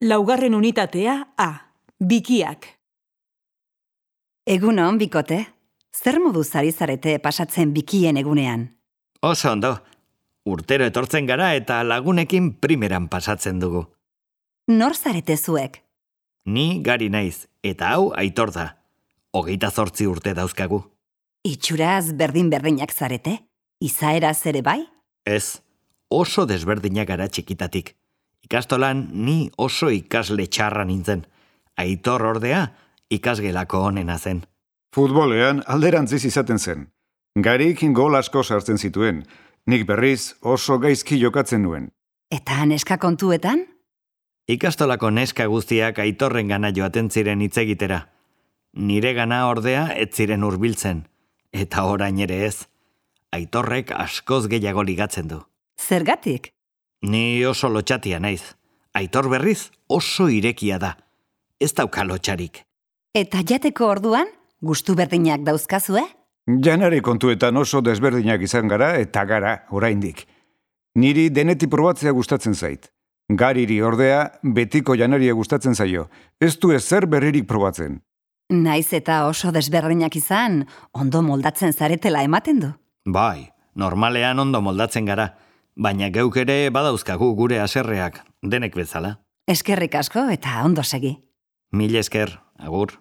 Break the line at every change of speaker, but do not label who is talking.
Laugarren unitatea A. Bikiak.
Egunon, bikote. Zer modu zari zarete pasatzen bikien egunean?
Oso ondo. Urtero etortzen gara eta lagunekin primeran pasatzen dugu.
Nor zarete zuek?
Ni gari naiz, eta hau aitor da. Hogeita zortzi urte dauzkagu.
Itxuraz berdin-berdinak zarete? Izaeraz ere bai?
Ez, oso desberdinak gara txikitatik. Ikastolan ni oso ikasle txarra nintzen. Aitor ordea ikasgelako onena zen.
Futbolean alderantziz izaten zen. Garik gol asko sartzen zituen. Nik berriz oso gaizki jokatzen nuen.
Eta neska kontuetan?
Ikastolako neska guztiak aitorren gana joaten ziren hitz egitera. Nire gana ordea ez ziren hurbiltzen. Eta orain ere ez. Aitorrek askoz gehiago ligatzen du.
Zergatik?
Ni oso lotxatia naiz. Aitor berriz oso irekia da. Ez dauka lotxarik.
Eta jateko orduan, gustu berdinak dauzkazue?
Janari kontuetan oso desberdinak izan gara eta gara oraindik. Niri deneti probatzea gustatzen zait. Gariri ordea betiko janaria gustatzen zaio. Ez du ezer berririk probatzen.
Naiz eta oso desberdinak izan, ondo moldatzen zaretela ematen du.
Bai, normalean ondo moldatzen gara. Baina geuk ere badauzkagu gure aserreak, denek bezala.
Eskerrik asko eta ondo segi.
Mil esker, agur.